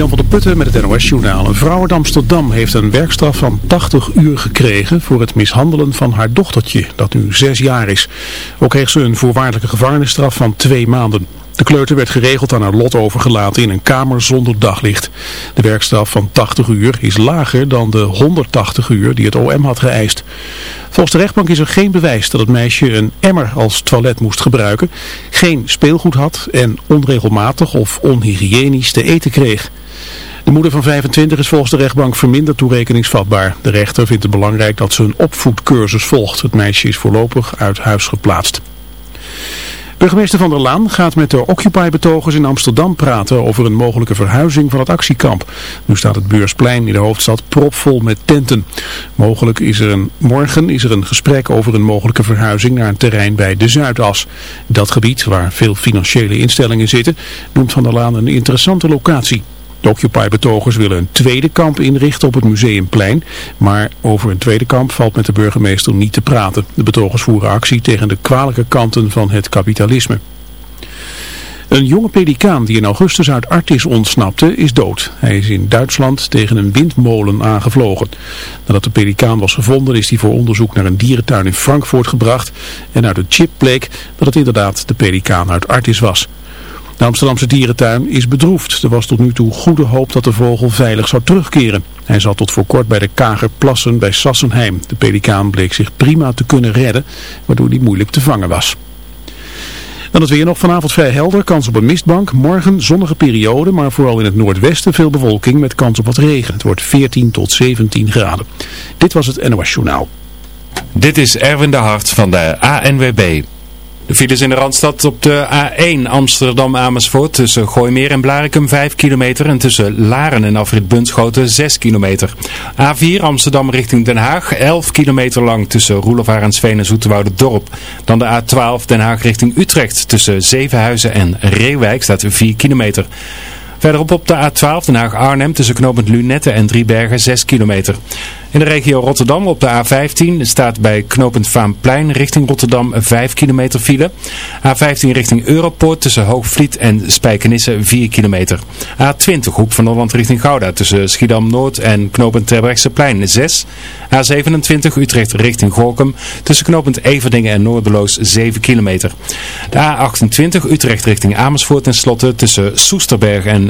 Jan van der Putten met het NOS-journaal. Een vrouw uit Amsterdam heeft een werkstraf van 80 uur gekregen voor het mishandelen van haar dochtertje, dat nu 6 jaar is. Ook kreeg ze een voorwaardelijke gevangenisstraf van 2 maanden. De kleuter werd geregeld aan haar lot overgelaten in een kamer zonder daglicht. De werkstraf van 80 uur is lager dan de 180 uur die het OM had geëist. Volgens de rechtbank is er geen bewijs dat het meisje een emmer als toilet moest gebruiken, geen speelgoed had en onregelmatig of onhygiënisch te eten kreeg. De moeder van 25 is volgens de rechtbank verminderd toerekeningsvatbaar. De rechter vindt het belangrijk dat ze een opvoedcursus volgt. Het meisje is voorlopig uit huis geplaatst. Burgemeester Van der Laan gaat met de Occupy-betogers in Amsterdam praten over een mogelijke verhuizing van het actiekamp. Nu staat het Beursplein in de hoofdstad propvol met tenten. Mogelijk is er een, morgen is er een gesprek over een mogelijke verhuizing naar een terrein bij de Zuidas. Dat gebied, waar veel financiële instellingen zitten, noemt Van der Laan een interessante locatie. De Occupy-betogers willen een tweede kamp inrichten op het Museumplein. Maar over een tweede kamp valt met de burgemeester niet te praten. De betogers voeren actie tegen de kwalijke kanten van het kapitalisme. Een jonge pelikaan die in augustus uit Artis ontsnapte is dood. Hij is in Duitsland tegen een windmolen aangevlogen. Nadat de pelikaan was gevonden is hij voor onderzoek naar een dierentuin in Frankfurt gebracht. En uit het chip bleek dat het inderdaad de pelikaan uit Artis was. De Amsterdamse dierentuin is bedroefd. Er was tot nu toe goede hoop dat de vogel veilig zou terugkeren. Hij zat tot voor kort bij de Kagerplassen bij Sassenheim. De pelikaan bleek zich prima te kunnen redden, waardoor hij moeilijk te vangen was. Dan het weer nog vanavond vrij helder, kans op een mistbank. Morgen zonnige periode, maar vooral in het noordwesten veel bewolking met kans op wat regen. Het wordt 14 tot 17 graden. Dit was het NOS Journaal. Dit is Erwin de Hart van de ANWB. De files in de Randstad op de A1 Amsterdam-Amersfoort tussen Gooimeer en Blarikum 5 kilometer en tussen Laren en Afrit Bunschoten 6 kilometer. A4 Amsterdam richting Den Haag 11 kilometer lang tussen Roelevaar en Sveen en Zoeterwoude Dorp. Dan de A12 Den Haag richting Utrecht tussen Zevenhuizen en Reewijk staat 4 kilometer. Verderop op de A12 Den Haag-Arnhem tussen knooppunt Lunette en Driebergen 6 kilometer. In de regio Rotterdam op de A15 staat bij knooppunt Vaanplein richting Rotterdam 5 kilometer file. A15 richting Europoort tussen Hoogvliet en Spijkenisse 4 kilometer. A20 Hoek van Holland richting Gouda tussen Schiedam Noord en knooppunt Terbrechtseplein 6. A27 Utrecht richting Gorkum tussen knooppunt Everdingen en Noorderloos 7 kilometer. De A28 Utrecht richting Amersfoort en Slotten tussen Soesterberg en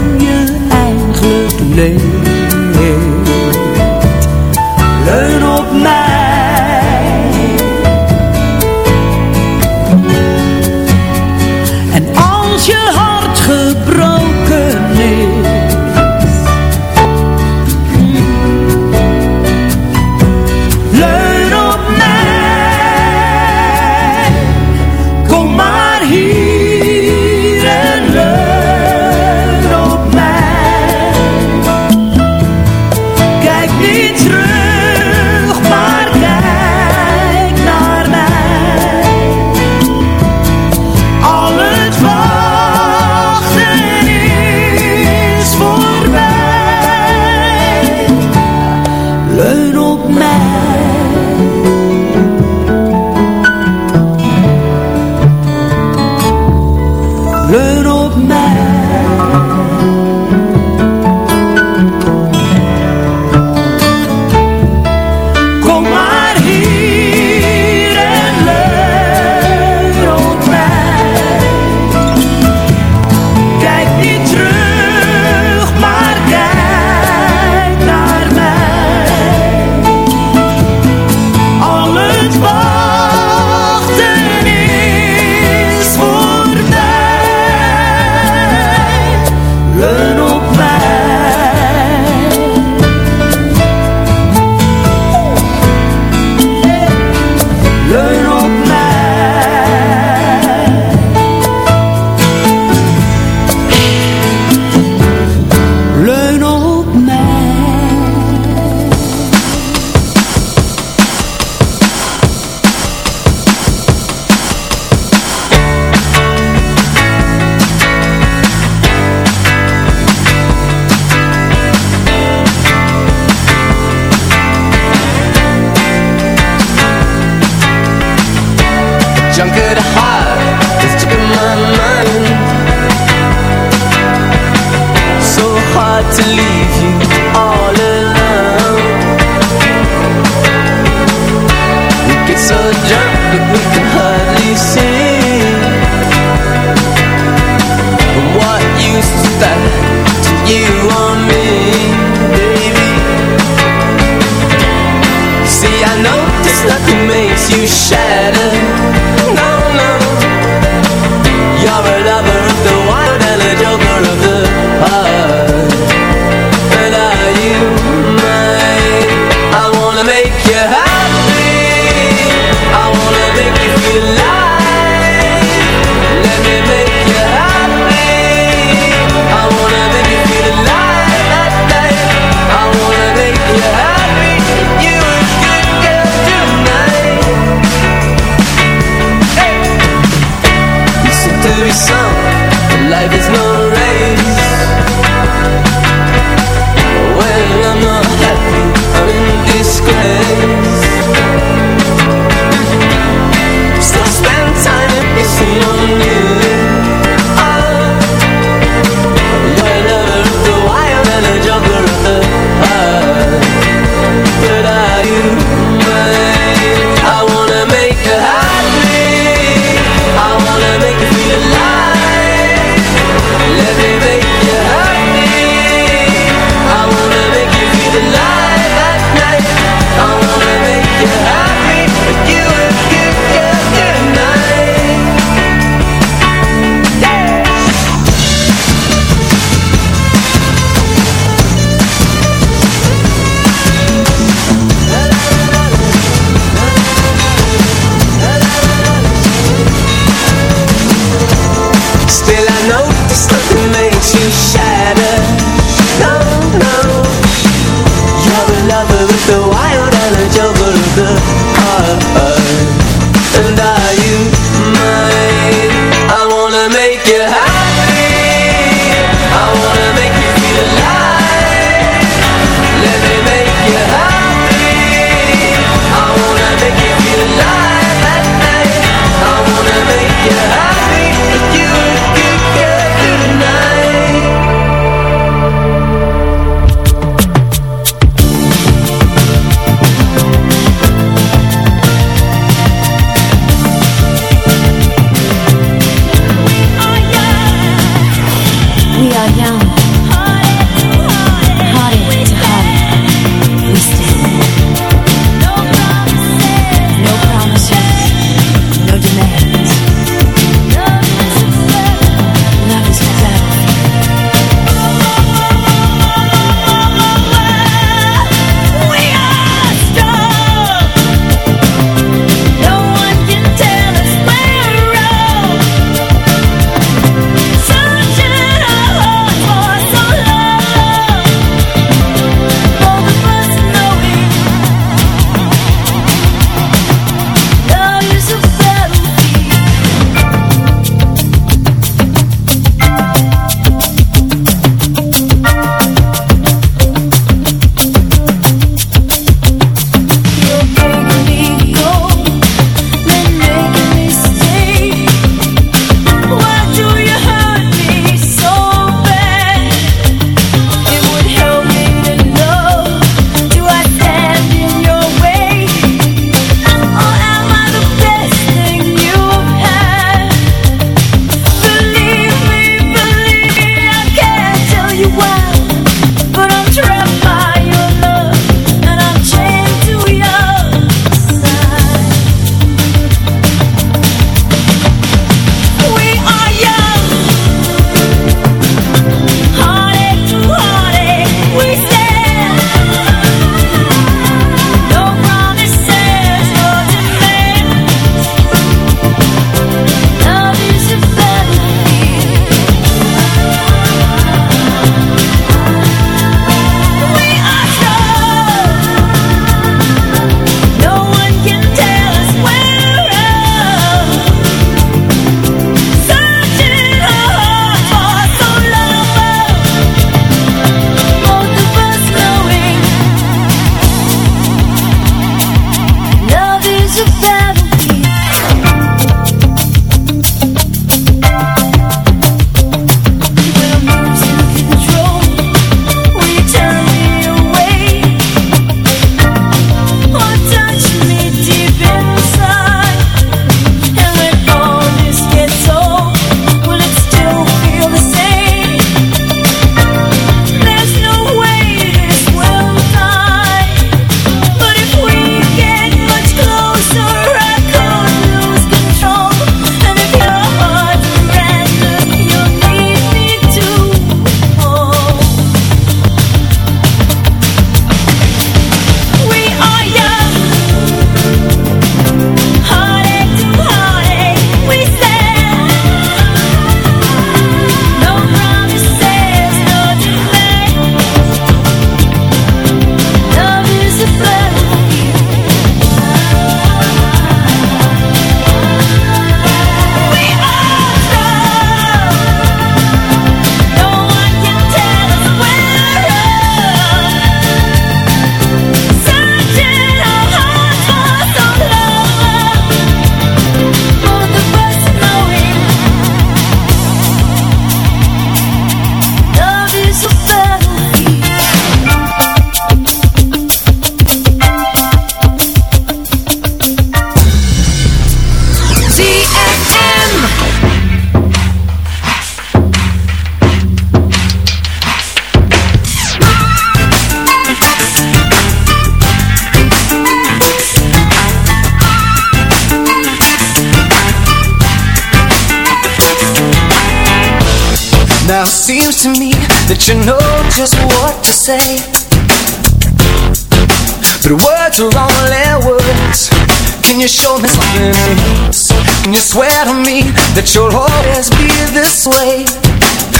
That you'll always be this way?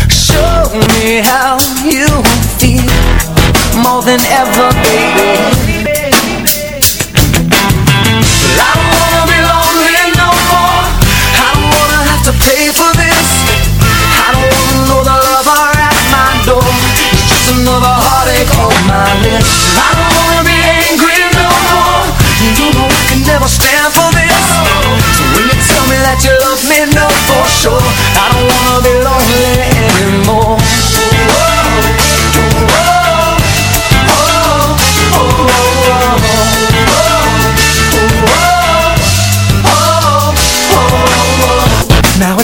Show me how you feel More than ever, baby. I don't wanna be lonely no more. I don't wanna have to pay for this. I don't wanna know the lover at my door. It's just another heartache on my list I don't wanna be angry no more. You know I can never stand for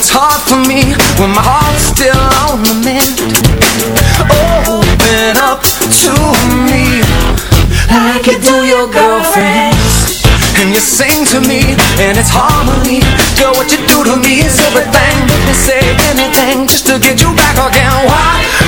it's hard for me when my heart's still on the mend. Open up to me like you do your girlfriends. And you sing to me, and it's harmony. Girl, what you do to me is everything. But they say anything just to get you back again. Why?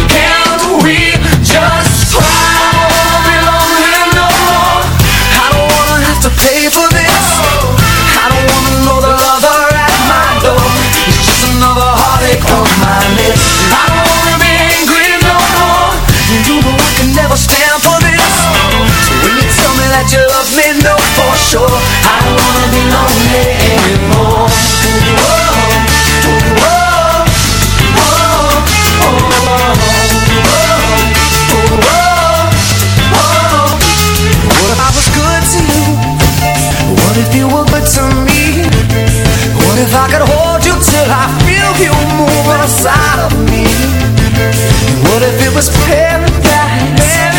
If I could hold you till I feel you move inside of me What if it was paradise?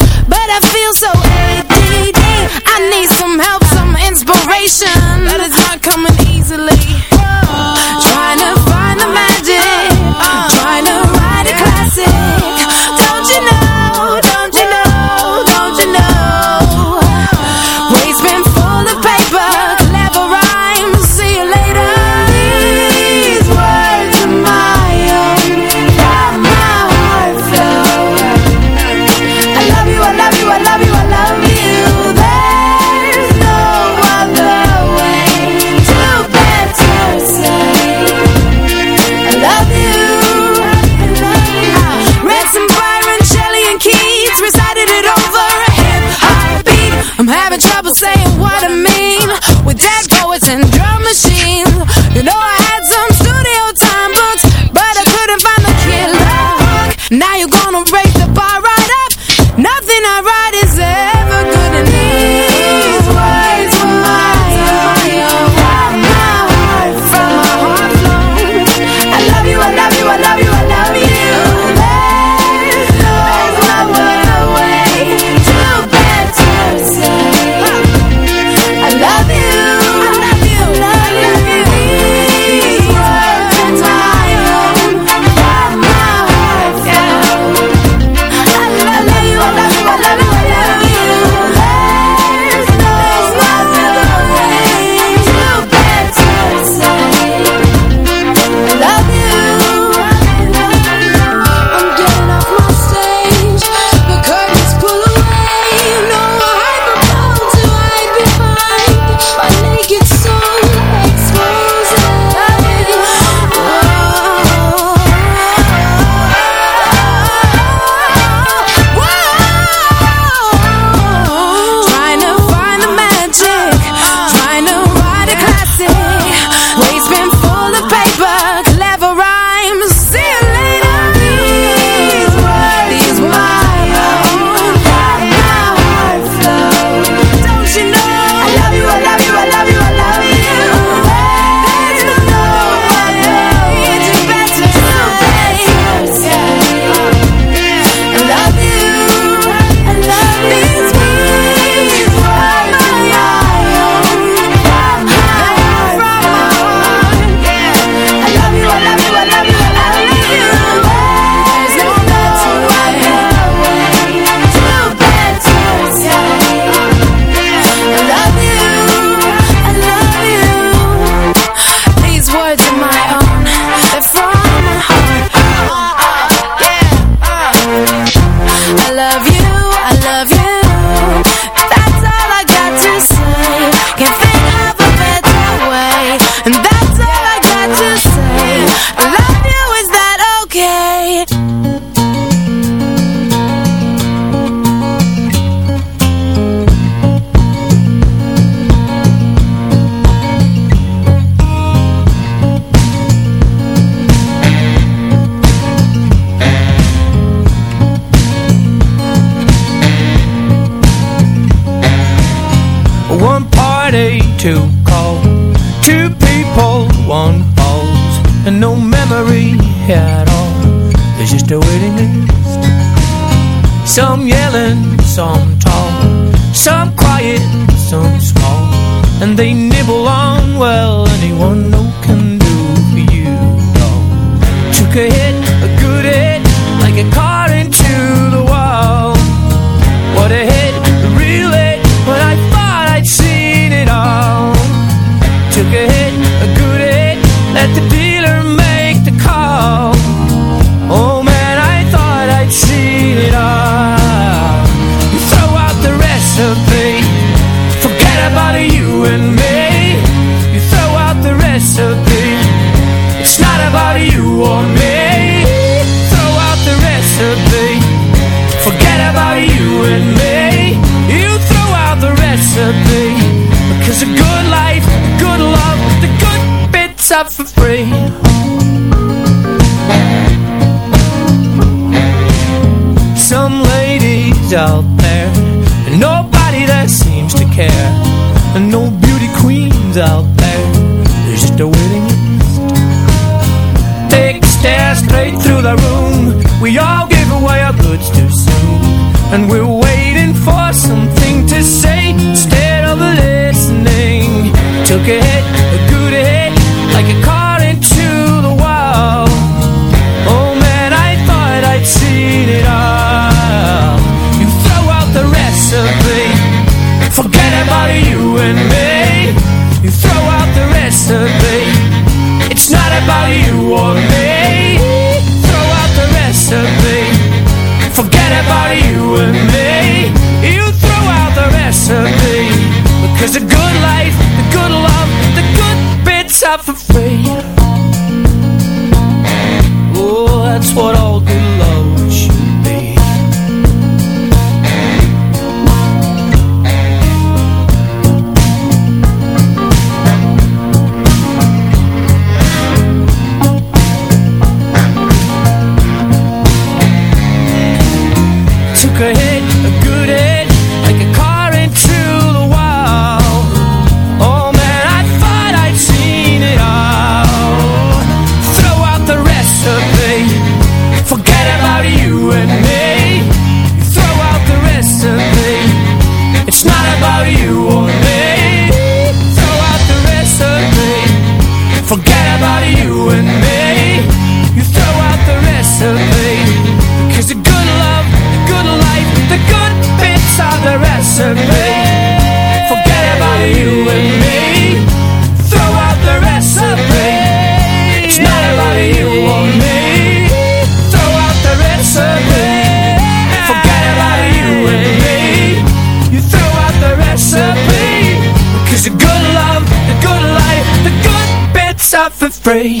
Some yelling, some pray.